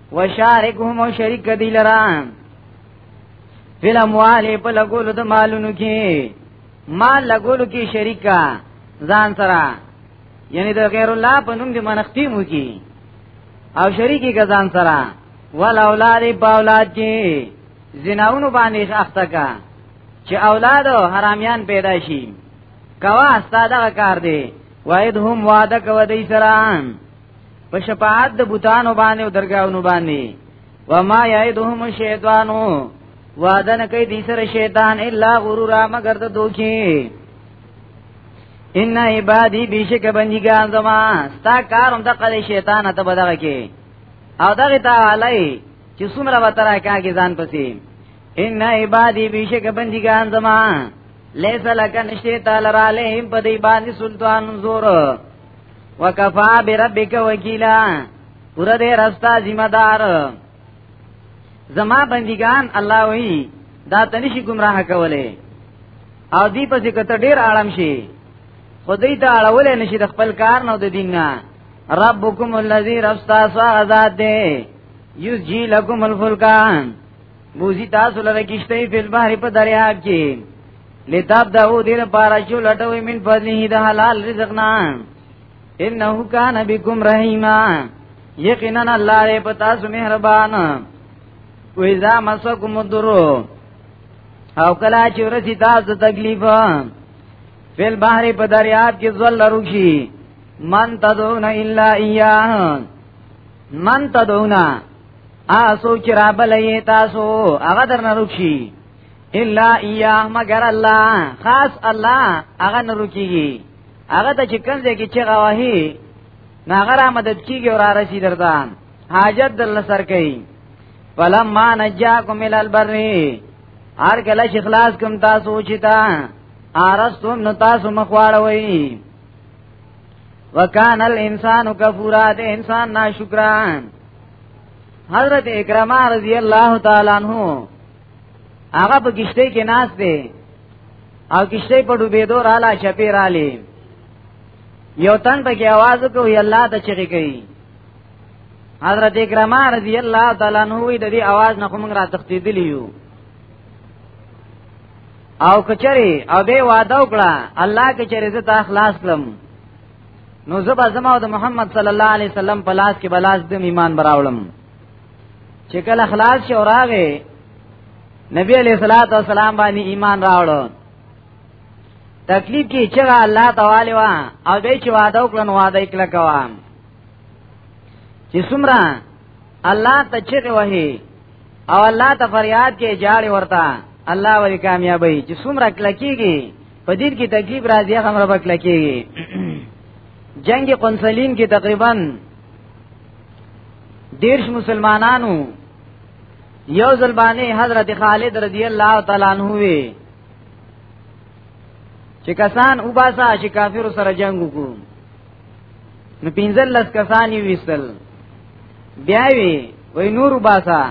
وشارکهم او شریک دی لرا فل اموال په لګول د مالونو کې مال لګول کې شریکا ځان سره یعنی د غیر الله په نوم دی منختی مو کې او شریکی کا ځان سره ول اولاد په اولاد کې زناونو باندې اخته کا چې اولاد حرامیان پیدا شي کوا استاده کار دی وایدهم وعده کو دی سره په شفاعت د بوتانو باندې او درگاونو باندې وما یعدهم الشیطان وعده نه کوي دې سره شیطان الا غرور مگر د دوکي ان عبادی بیشک بندگان زما ستا کارم د قل شیطان ته بدغه کې او دغه تعالی چې څومره وتره کاږي ځان پسې ان عبادی بیشک بندگان زما لیس لکن شیطان را لهم په دې باندې سلطان زور وکفا بربک وکیلا پورا دې راستا ذمہ دار زما بندگان الله وی دا تنشي گمراه کوله او دی په ذکر ته ډیر آرام شي خدای ته اړول نشي د خپل کار نو د دین نه ربکم الذی راستا سعادت دې یسجی لکم الفلکان بوزی تاسو لره کشته په بحر په دریا کې لتاب داو دیر پارا چو لټوی من فضله د حلال رزق نه انه کان بكم رحیما یقینا الله دې پتا سو مهربان و اذا مسکم الضر او کلا چې ورسی تاسو تکلیف فل بحر په دریاب کې زول روشي من تدعون الا اياه من تدعون اسو چې رابلې تاسو هغه درنه روشي الا ایاه مگر الله خاص الله هغه نه رکیږي هغه ته چې کوم ځای کې چې غواهي ناغه را مدد کیږي او را رسی درته حاجت دل سر کوي فلما نجاکم ال البر هر کله چې خلاص کوم تاسو چې تا ارستم نو تاسو مخواړوي وکان الانسان کفورا د انسان ناشکران حضرت اکرمه رضی الله تعالی عنہ هغه په کشته کې ناس دی او کشته په ډوبېدو رااله شپې رااله یو تن په کې आवाज کوي الله ته چغې کوي حضرت کرما رضی الله تعالی عنہ د دې आवाज نه کوم را تختیدلی یو او کچری او به وعده وکړه الله کچری زه تا خلاص کړم نو زبا زما او د محمد صلی الله علیه وسلم په لاس کې بلاس د ایمان براولم چې کله خلاص شو راغې نبی علیہ الصلوۃ والسلام باندې ایمان راوړو تکلیف کې چې الله تعالی وا او دې چې وعده وکړن وعده یې کړه کوام چې څومره الله ته چې وهي او الله ته فریاد کې جاړي ورته الله وری کامیابی چې څومره کلکیږي په دې کې تکلیف راځي هغه مر په کلکیږي جنگ قنصلین کې تقریبا دیرش مسلمانانو یو زلبانی حضرت خالد رضی الله تعالی عنہ وی چې کسان وباسا چې کافر سره جنگ وکړو نو پینځل لس کسان یې وستل بیا وی وای نور وباسا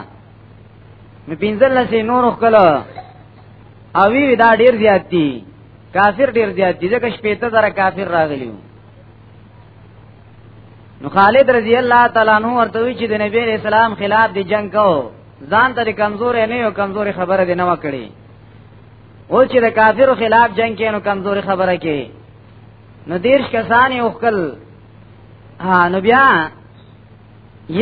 نو پینځل لس نور وکړه او وی دا ډیر زیات دي کافر ډیر زیات دي ځکه شپې ته زره کافر راغلیو نو خالد رضی الله تعالی عنہ ورته وی چې د نبی رسول الله خلاف دی جنگ کو ځان ته کمزور نه یو کمزور خبره دی نه وکړي او چې د کافرو خلاف جنگ کینو کمزور خبره کې نو دیرش کسان یو خپل ها نو بیا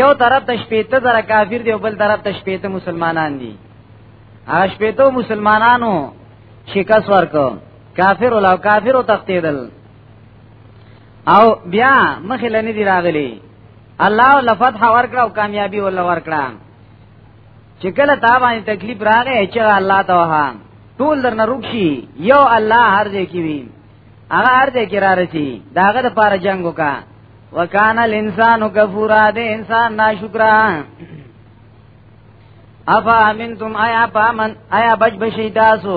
یو طرف ته شپېته زره کافر دی او بل طرف ته شپېته مسلمانان دي هغه شپېته مسلمانانو شکست ورکو کافر او کافر او تختیدل او بیا مخې لنی دی راغلی الله ول فتح ورکړه او کامیابی ول ورکړه چې کله تا باندې تکلیف راغی چې الله ته وها ټول درنه روکشي یو الله هر ځای کې وي هغه هر ځای کې را رسی داغه د پاره جنگ وکا وکانا الانسان کفورا دې انسان ناشکرا افا امنتم آیا پامن آیا بچ بشی تاسو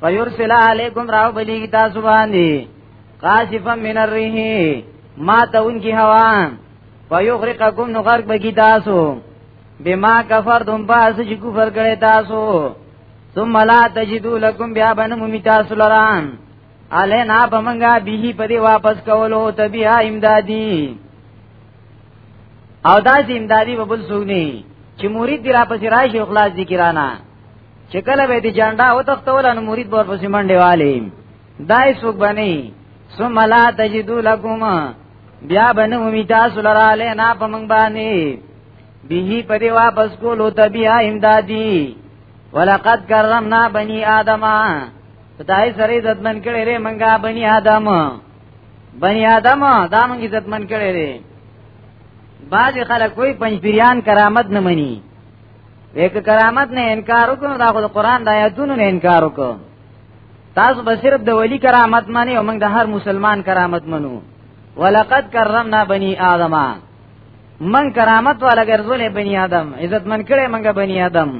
فیرسل علیکم راو بلی کی تاسو باندې قاصفا من الريح ما تون کی هوا فیغرقکم نو غرق بکی تاسو بما کفرتم باس چې کفر کړی تاسو ثم لا تجدو لكم بیا بنم می تاسو لران علینا بمنګا به په دې واپس کولو تبیا امدادی او دا امدادی وبل سونی چې مرید دی را پسې راشي خلاص ذکرانه چې کله به دي جانډا او تختول نو مرید بور پسې منډه والي دای سوق بني ثم لا تجدو لكم بیا بنو می تاسو لرا له نه پمنګ باندې به پرې واپس کولو تبیا امدادي ولقد کرمنا بني ادم خدای سره عزتمن کړي ری منګه بني ادم بني ادم دا منګه عزتمن کړي ری باج خلک کوئی پنځپیران کرامت نه مني یک کرامت نه انکار وکړو دا خو د قران د آیاتونو نه انکار وکړو تاسو به صرف د ولی کرامت مانی او موږ د هر مسلمان کرامت منو ولقد کرمنا بنی آدم من کرامت والا ګرځولې بنی آدم عزت من کړې موږ بنی آدم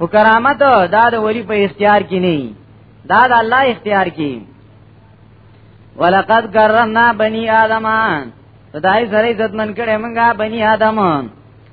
او کرامت دا د ولی په اختیار کې نه دا د الله اختیار کې ولقد کرمنا بنی آدم خدای سره عزت من کړې موږ بنی آدم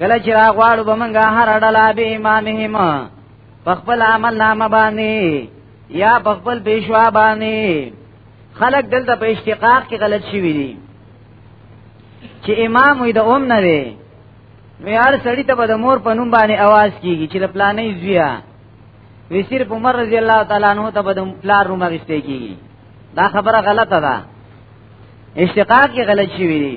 کله چې راغواړو به موږ هر ډله به امامهم په خپل عمل نامه باندې یا په خپل پیشوا باندې خلق دلته په اشتقاق کې غلط شوی دي چې امام وي د اوم نه دی نو یار سړی ته به د مور په نوم باندې आवाज کیږي چې د پلانې زویا وی صرف عمر رضی الله تعالی عنہ ته به د پلار رومه غشته کیږي دا خبره غلطه ده اشتقاق کې غلط شوی دی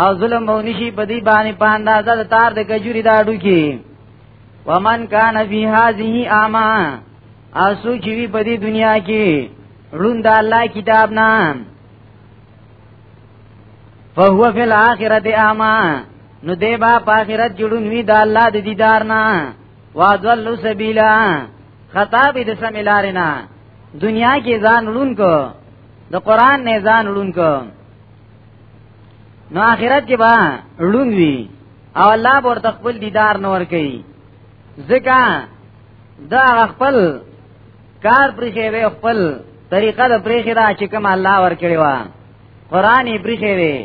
او ظلم به نشي په دې باندې په اندازه د تار د کجوري دا ډو کې ومن کان فی هذه اعما اسو چې وی په دې دنیا کې روند الله کتاب نه فهو فی الاخرته اعما نو دی با په آخرت جوړون وی د الله د دیدار نه واذل سبیلا خطاب د سم لار نه دنیا کې ځان لون کو د قران نه ځان لون کو نو آخرت کې با ړوند وي او الله ورته خپل دیدار نور کوي ځکه دا خپل کار پرې وي خپل طریقه د پرې دا چې کوم الله ورکړي وا قران یې پرې وي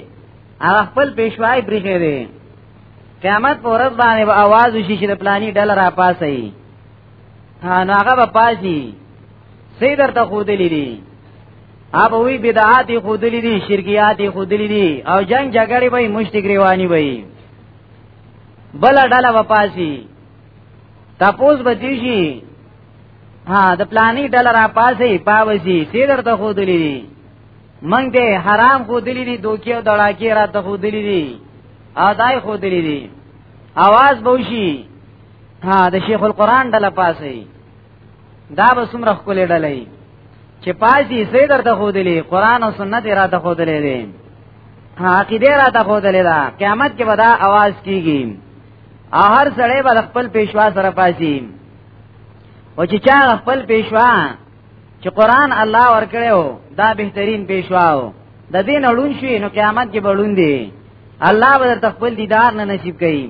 هغه خپل پیشوای پرې وي قیامت پر ورځ باندې به आवाज وشي چې د پلاني ډلر را پاسي نو هغه به پاسي سي درته خودلې دي هغه وی بدعات خودلې دي شرکيات خودلې دي او جنگ جګړې به مشتګ رواني وي بل ډله به پاسي تپوس به دي شي ها د پلاني ډله را پاسي پاوځي سي درته خودلې دي منګ دې حرام خودلې دي دوکي او دړاکي را ته خودلې دي اداي خودلې دي आवाज بوشي ها د شیخ القران ډله پاسي دا به څومره خولې ډلې چې پاسي سي درته خودلې قران او سنت را ته خودلې دي عقیده را ته خودلې دا قیامت کې به دا आवाज کیږي هر سړی به خپل پیشوا سره پاسي او چې چا خپل پیشوا چې قران الله ورکړو دا بهترین پیشوا و د دین اړون شي نو قیامت کې بړون دي الله به تخپل دیدار نه نصیب کړي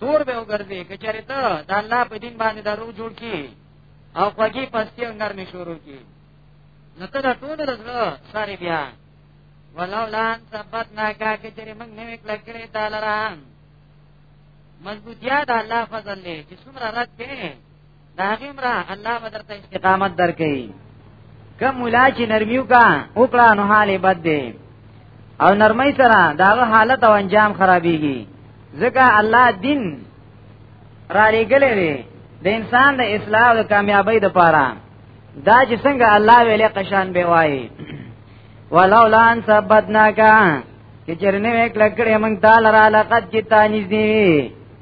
تور به وګرځي کچره ته د الله په دین باندې درو جوړ کی او خوږی پستی او نرمي شروع کی نو ته د ټول زړه ساري بیا ولولا ثبت ناکا کچره موږ نه وکړه کړی تعالی را مضبوطیا د الله فضل له چې څومره رات کې دا غمره الله بدرته استقامت درکې کم ولا چې نرمیو کا وکړه نو حال بد دی او نرمۍ سره دا حالت او انجام خرابېږي ځکه الله دین را لګلې دی د انسان د اصلاح او کامیابی د پاره دا چې څنګه الله ویلې قشان به وایي ولولا ان ثبتناکا چې چرنه وکړه کړې موږ تعالی را لقد جتا نږدې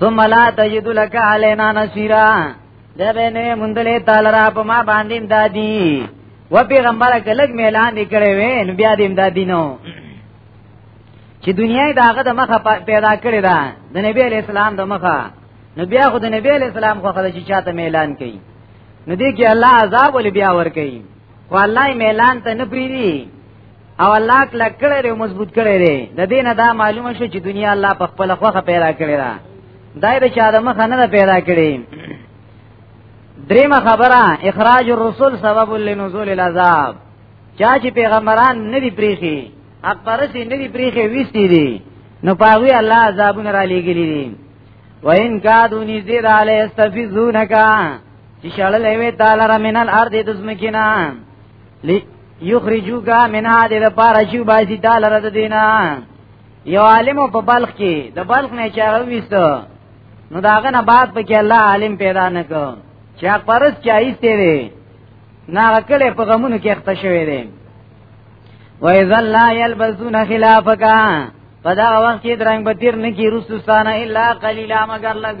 ثم لا تجد لك علينا نصيرا دا به نه مندلې تعالی را په ما باندې امدادي و پیغمبر کلک میلان نکړې وې نو بیا دې امدادي نو چې دنیا داغه د مخه پیدا کړې ده د نبی علی اسلام د مخه نو بیا خو د نبی علی اسلام خو خدای چې چاته میلان کوي نو دې کې الله عذاب ول بیا ور کوي خو الله میلان ته نه پریری او الله کلک کړی دی مضبوط کړی دی د دین دا معلومه شو چې دنیا الله په خپل خوخه پیدا کړی دا دای د چا د مخ نه پیدا کړی دریمه خبره اخراج الرسل سبب لنزول العذاب چا چې پیغمبران نه دی پریخي اکبر سي نه دی پریخي وستی دي نو پاوی الله عذابونه را لېګلی دي وین کادو نږدې را لې استفزونکا چې شړلې وې تعالی را منل ارض د زمکینا یخرجو کا منها دې د پاره شو باسي تعالی رد دینا یو عالم په بلخ کې د بلخ نه چاره وستو نو داغه نه بعد په کې الله عالم پیدا نکو چې حق پرس کې ایسته وي ناغه کله په غمونو کې اخته شوی دی و اذا لا يلبسون خلافك پدا وخت کې درنګ بتیر نه کی رسوستانه الا قليلا مگر لګ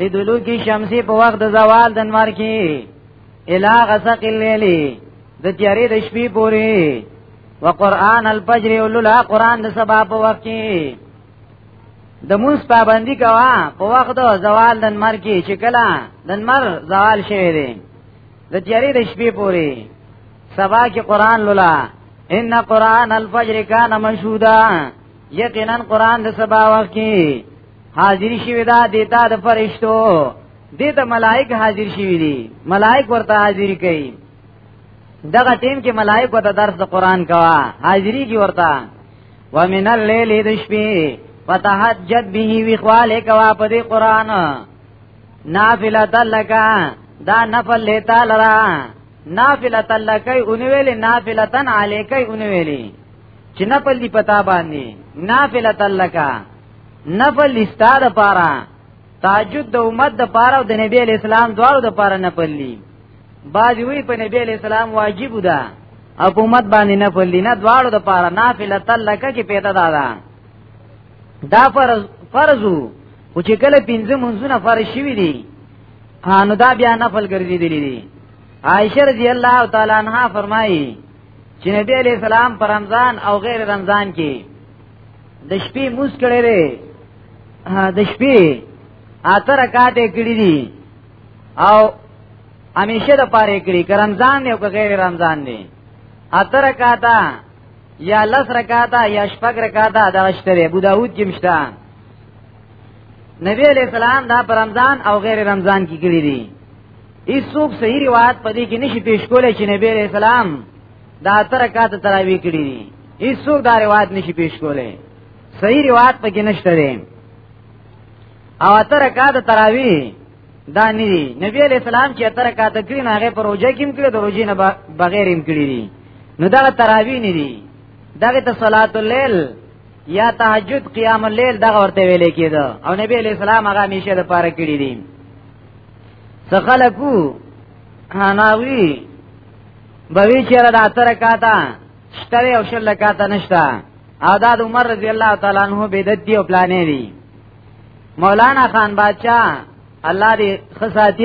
لدلو کی شمسی په وخت د زوال د انوار کی الا غسق الليل د تیارې د شپې پوري وقران الفجر وللا قران د سبا په وخت کې د موس پابندي کوا په وخت د زوال د انوار کی چې کله د انوار زوال شوی دی د تیارې د شپې پوري سبا کې قران لولا ان قران الفجر کان مشهودا یقینا قران د سبا وخت کې حاضر شوی دا دیتا د فرشتو دیتا ملائک حاضر شوی دي ملائک ورته حاضر کوي دغه ټیم کې ملائک ورته درس د قران کوا حاضری کی ورته ومن الليل د شپې فتحجد به وخواله کوا په دې قران نافله تلکا دا نفل لیتا لرا نافله تلکای اونویل نافله تن علیکای اونویلی چې نفل دی پتا باندې نافله تلکا نفل لستا د پاره تهجد د امت د پاره او د نبی اسلام دواړو د پاره نفل لی باج وی په نبی اسلام واجب ده او په امت باندې نفل لی نه دواړو د پاره نافله تلک کې پیدا ده دا, دا فرض فرضو او چې کله پنځه منځونه فرض شوی دي هانو دا بیا نفل ګرځیدلی دي عائشہ رضی الله تعالی عنها فرمایي چې نبی علیہ السلام پر رمضان او غیر رمضان کې د شپې موس کړي لري د شپې اته رکعات کړي دي او همیشه د پاره کړي که رمضان دی او که غیر رمضان دی اته رکعات یا لس رکعات یا شپږ رکعات دا شته ابو داود کې مشته نبی علیہ السلام دا پر رمضان او غیر رمضان کې کړی دي هیڅوک صحیح روایت پدې کې نشي پیش کولای چې نبی علیہ السلام دا تر کات تراوی کړی دي هیڅوک دا روایت نشي پیش کولای صحیح روایت پکې نشته دی او تر کات تراوی دا نه دي نبی علیہ السلام چې تر کات کړی نه هغه پر روزه کېم کړی د روزې نه بغیر هم کړی دي نو دا تراوی نه دي دغه ته صلات الليل یا تهجد قیام الليل دغه ورته ویل کېده او نبی علیہ السلام هغه میشه د پاره کړی دي څخلکو هناوی بوي چیرې دا تر کاته شتره او شل کاته نشتا او دا د عمر رضی الله تعالی عنہ بدعت دی او پلانې دی مولانا خان بادشاہ الله دې خصاتی